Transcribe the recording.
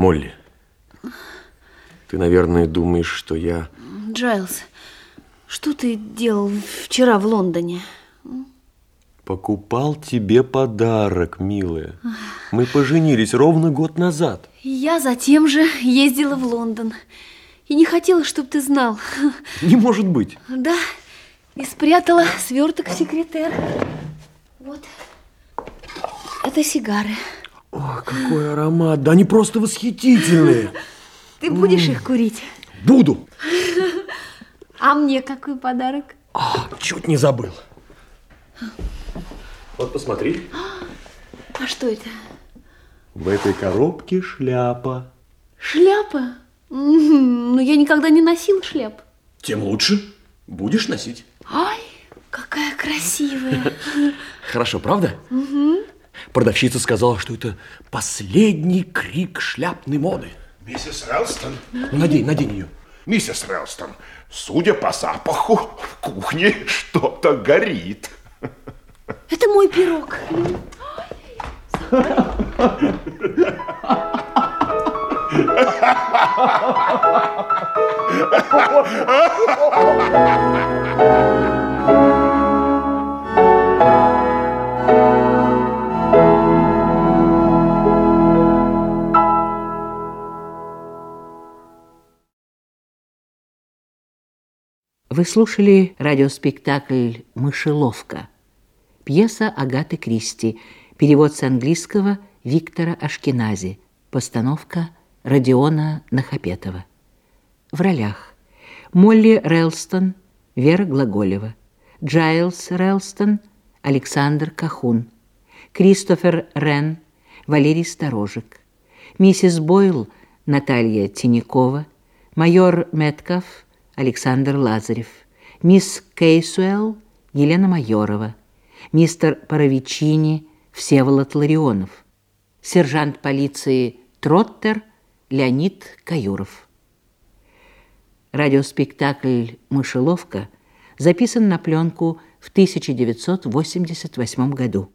Молли, ты, наверное, думаешь, что я... Джайлз, что ты делал вчера в Лондоне? Покупал тебе подарок, милая. Мы поженились ровно год назад. Я затем же ездила в Лондон. И не хотела, чтобы ты знал. Не может быть. Да, и спрятала сверток в секретер. Вот, это сигары. О, какой аромат! Да они просто восхитительные. Ты будешь их курить? Буду. А мне какой подарок? А, чуть не забыл. Вот посмотри. А что это? В этой коробке шляпа. Шляпа? Ну, я никогда не носила шляп. Тем лучше. Будешь носить. Ай, какая красивая. Хорошо, правда? Угу. Продавщица сказала, что это последний крик шляпной моды. Миссис Релстон? Ну, надень, надень ее. Миссис Релстон, судя по запаху, в кухне что-то горит. Это мой пирог. Вы слушали радиоспектакль «Мышеловка». Пьеса Агаты Кристи. Перевод с английского Виктора Ашкенази. Постановка Родиона Нахапетова. В ролях Молли Релстон, Вера Глаголева, Джайлс Релстон, Александр Кахун, Кристофер Рен, Валерий Сторожик, миссис Бойл Наталья Тинякова, майор Метков Александр Лазарев, мисс Кейсуэлл Елена Майорова, мистер Паровичини Всеволод Ларионов, сержант полиции Троттер Леонид Каюров. Радиоспектакль «Мышеловка» записан на пленку в 1988 году.